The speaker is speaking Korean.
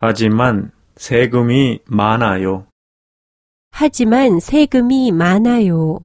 하지만 세금이 많아요. 하지만 세금이 많아요.